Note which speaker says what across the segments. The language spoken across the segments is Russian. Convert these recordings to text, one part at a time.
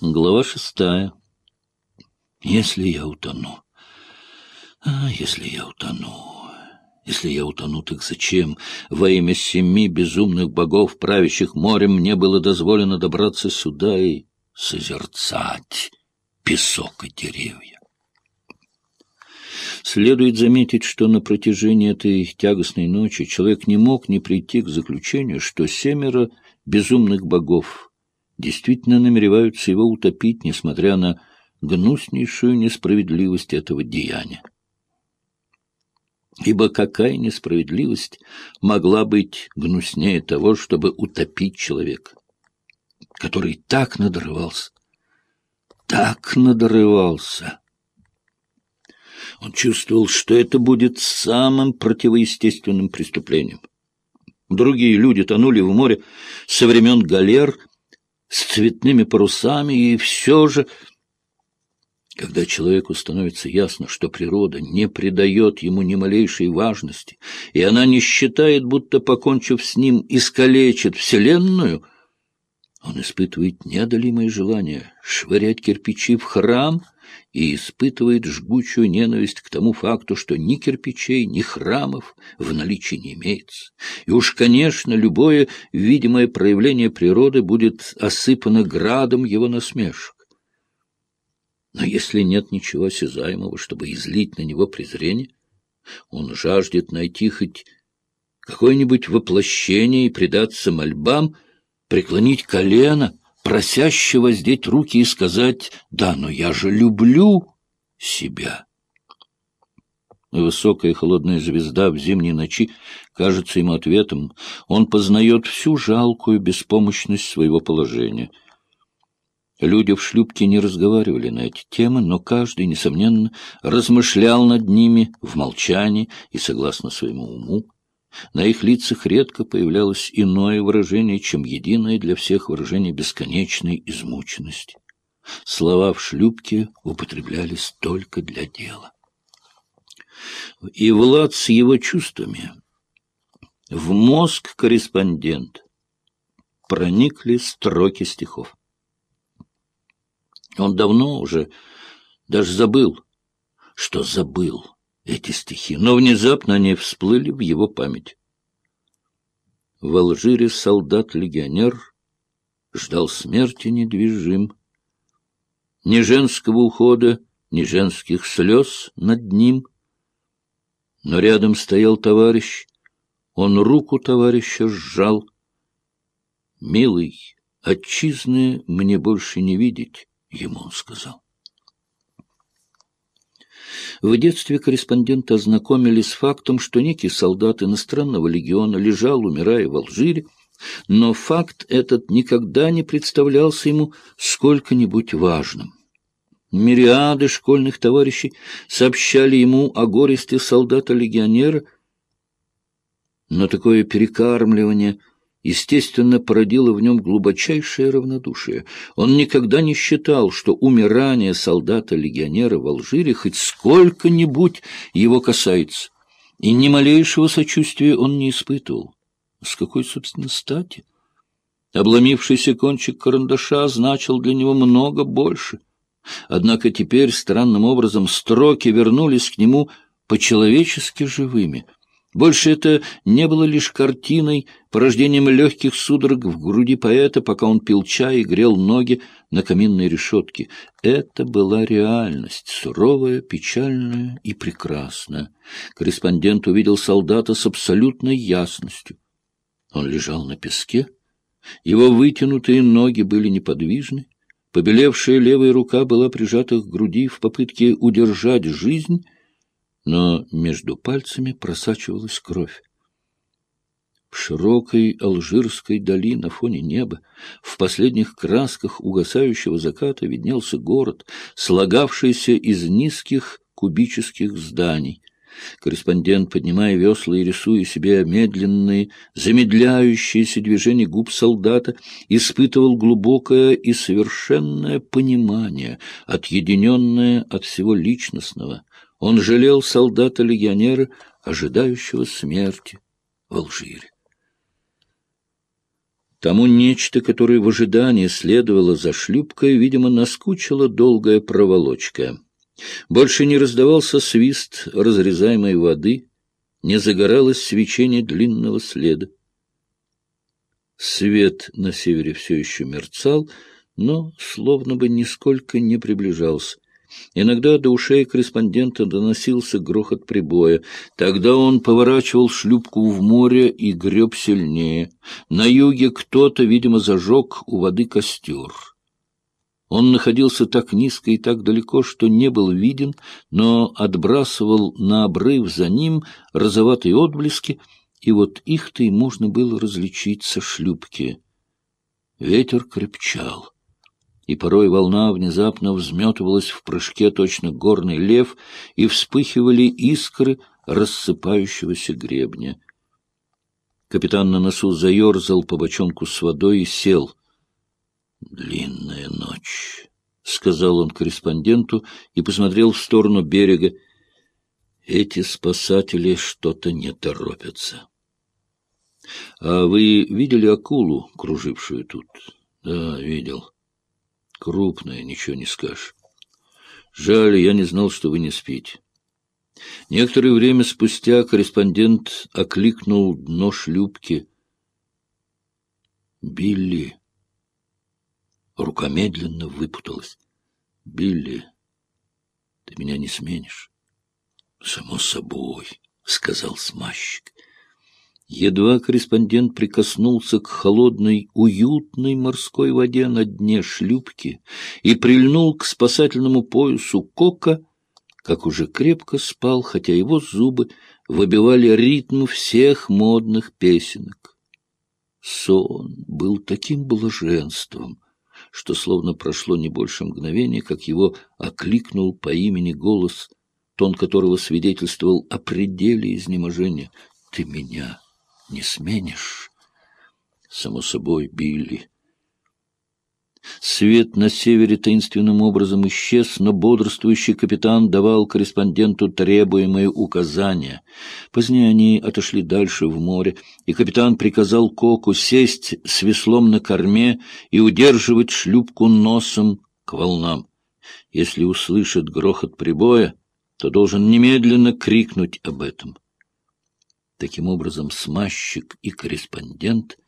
Speaker 1: Глава шестая. Если я утону... А, если я утону... Если я утону, так зачем? Во имя семи безумных богов, правящих морем, мне было дозволено добраться сюда и созерцать песок и деревья. Следует заметить, что на протяжении этой тягостной ночи человек не мог не прийти к заключению, что семеро безумных богов — действительно намереваются его утопить, несмотря на гнуснейшую несправедливость этого деяния. Ибо какая несправедливость могла быть гнуснее того, чтобы утопить человека, который так надрывался, так надрывался. Он чувствовал, что это будет самым противоестественным преступлением. Другие люди тонули в море со времен галер с цветными парусами, и все же... Когда человеку становится ясно, что природа не придает ему ни малейшей важности, и она не считает, будто, покончив с ним, искалечит Вселенную, он испытывает неодолимое желание швырять кирпичи в храм — и испытывает жгучую ненависть к тому факту, что ни кирпичей, ни храмов в наличии не имеется. И уж, конечно, любое видимое проявление природы будет осыпано градом его насмешек. Но если нет ничего осязаемого, чтобы излить на него презрение, он жаждет найти хоть какое-нибудь воплощение и предаться мольбам, преклонить колено — просяще воздеть руки и сказать «Да, но я же люблю себя». Высокая холодная звезда в зимней ночи кажется ему ответом. Он познает всю жалкую беспомощность своего положения. Люди в шлюпке не разговаривали на эти темы, но каждый, несомненно, размышлял над ними в молчании и согласно своему уму. На их лицах редко появлялось иное выражение, чем единое для всех выражение бесконечной измученности. Слова в шлюпке употреблялись только для дела. И Влад с его чувствами в мозг корреспондент проникли строки стихов. Он давно уже даже забыл, что забыл эти стихи, но внезапно они всплыли в его память. В Алжире солдат-легионер ждал смерти недвижим. Ни женского ухода, ни женских слез над ним. Но рядом стоял товарищ, он руку товарища сжал. «Милый, отчизны мне больше не видеть», — ему он сказал. В детстве корреспонденты ознакомились с фактом, что некий солдат иностранного легиона лежал, умирая в Алжире, но факт этот никогда не представлялся ему сколько-нибудь важным. Мириады школьных товарищей сообщали ему о горести солдата-легионера, но такое перекармливание естественно, породило в нем глубочайшее равнодушие. Он никогда не считал, что умирание солдата-легионера в Алжире хоть сколько-нибудь его касается, и ни малейшего сочувствия он не испытывал. С какой, собственно, стати? Обломившийся кончик карандаша значил для него много больше. Однако теперь странным образом строки вернулись к нему по-человечески живыми — больше это не было лишь картиной, порождением легких судорог в груди поэта, пока он пил чай и грел ноги на каминной решетке. Это была реальность, суровая, печальная и прекрасная. Корреспондент увидел солдата с абсолютной ясностью. Он лежал на песке, его вытянутые ноги были неподвижны, побелевшая левая рука была прижата к груди в попытке удержать жизнь, но между пальцами просачивалась кровь. В широкой Алжирской дали на фоне неба, в последних красках угасающего заката виднелся город, слагавшийся из низких кубических зданий. Корреспондент, поднимая весла и рисуя себе медленные, замедляющиеся движения губ солдата, испытывал глубокое и совершенное понимание, отъединенное от всего личностного, он жалел солдата-легионера, ожидающего смерти в Алжире. Тому нечто, которое в ожидании следовало за шлюпкой, видимо, наскучила долгая проволочка. Больше не раздавался свист разрезаемой воды, не загоралось свечение длинного следа. Свет на севере все еще мерцал, но словно бы нисколько не приближался. Иногда до ушей корреспондента доносился грохот прибоя. Тогда он поворачивал шлюпку в море и греб сильнее. На юге кто-то, видимо, зажег у воды костер. Он находился так низко и так далеко, что не был виден, но отбрасывал на обрыв за ним розоватые отблески, и вот их-то и можно было различить со шлюпки. Ветер крепчал и порой волна внезапно взметывалась в прыжке точно горный лев, и вспыхивали искры рассыпающегося гребня. Капитан на носу заерзал по бочонку с водой и сел. «Длинная ночь», — сказал он корреспонденту и посмотрел в сторону берега. «Эти спасатели что-то не торопятся». «А вы видели акулу, кружившую тут?» «Да, видел». Крупная, ничего не скажешь. Жаль, я не знал, что вы не спите. Некоторое время спустя корреспондент окликнул дно шлюпки. «Билли!» Рука медленно выпуталась. «Билли, ты меня не сменишь?» «Само собой», — сказал смазчик. Едва корреспондент прикоснулся к холодной, уютной морской воде на дне шлюпки и прильнул к спасательному поясу кока, как уже крепко спал, хотя его зубы выбивали ритм всех модных песенок. Сон был таким блаженством, что словно прошло не больше мгновения, как его окликнул по имени голос, тон которого свидетельствовал о пределе изнеможения. «Ты меня!» Не сменишь. Само собой, Билли. Свет на севере таинственным образом исчез, но бодрствующий капитан давал корреспонденту требуемые указания. Позднее они отошли дальше в море, и капитан приказал Коку сесть с веслом на корме и удерживать шлюпку носом к волнам. Если услышит грохот прибоя, то должен немедленно крикнуть об этом. Таким образом, смазчик и корреспондент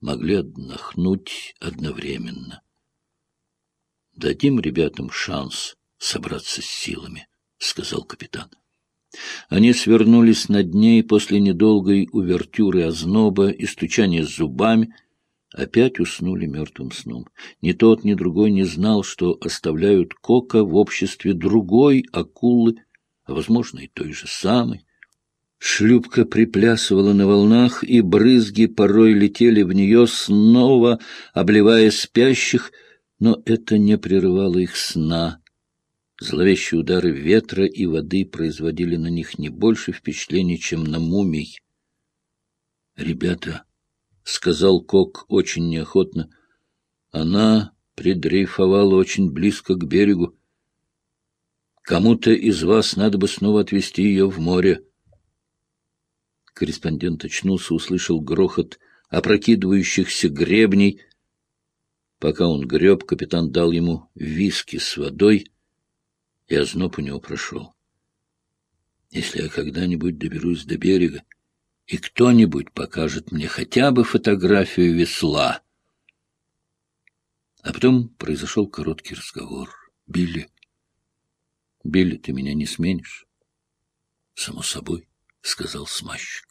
Speaker 1: могли отдохнуть одновременно. «Дадим ребятам шанс собраться с силами», — сказал капитан. Они свернулись на дне и после недолгой увертюры озноба и стучания зубами опять уснули мертвым сном. Ни тот, ни другой не знал, что оставляют Кока в обществе другой акулы, а, возможно, и той же самой, Шлюпка приплясывала на волнах, и брызги порой летели в нее, снова обливая спящих, но это не прерывало их сна. Зловещие удары ветра и воды производили на них не больше впечатлений, чем на мумий. «Ребята», — сказал Кок очень неохотно, — «она придрейфовала очень близко к берегу. Кому-то из вас надо бы снова отвезти ее в море». Корреспондент очнулся, услышал грохот опрокидывающихся гребней. Пока он греб, капитан дал ему виски с водой, и озноб у него прошел. Если я когда-нибудь доберусь до берега, и кто-нибудь покажет мне хотя бы фотографию весла. А потом произошел короткий разговор. «Билли, Билли, ты меня не сменишь?» «Само собой», — сказал смазчик.